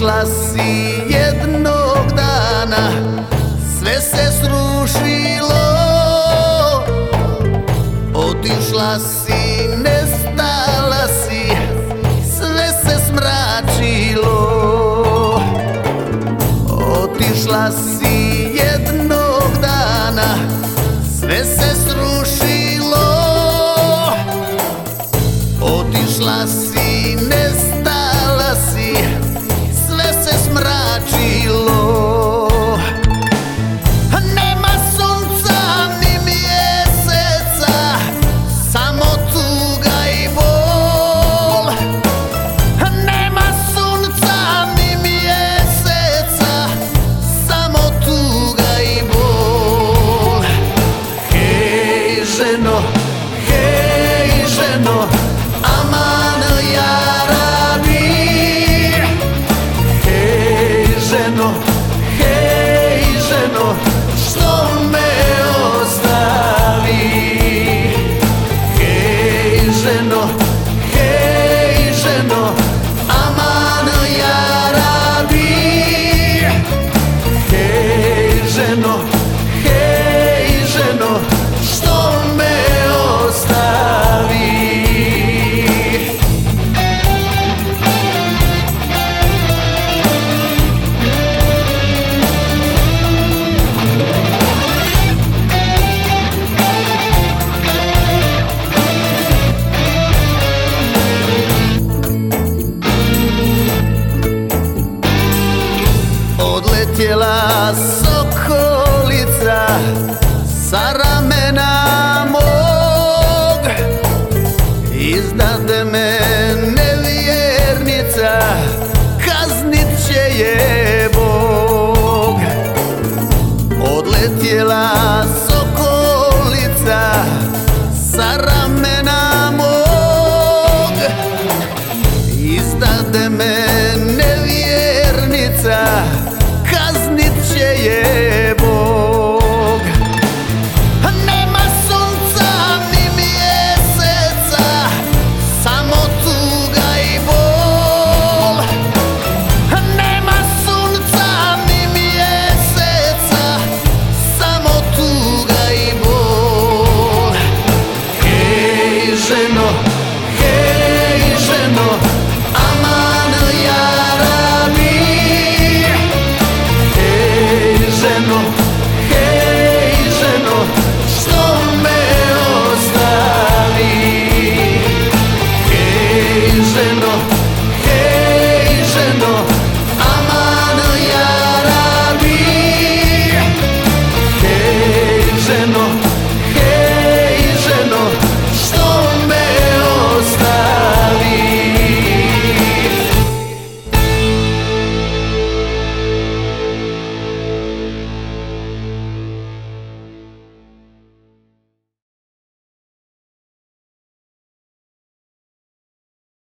si jednog dana Sve se srušilo. Otišla si, nestala si Sve se smračilo. Otišla si żeno, hej Odletjela sokolica sa ramena mog. Iznad me nevjernica kaznit će je Bog. Odletjela sokolica sa ramena mog. Izdade me nevjernica yeah, yeah.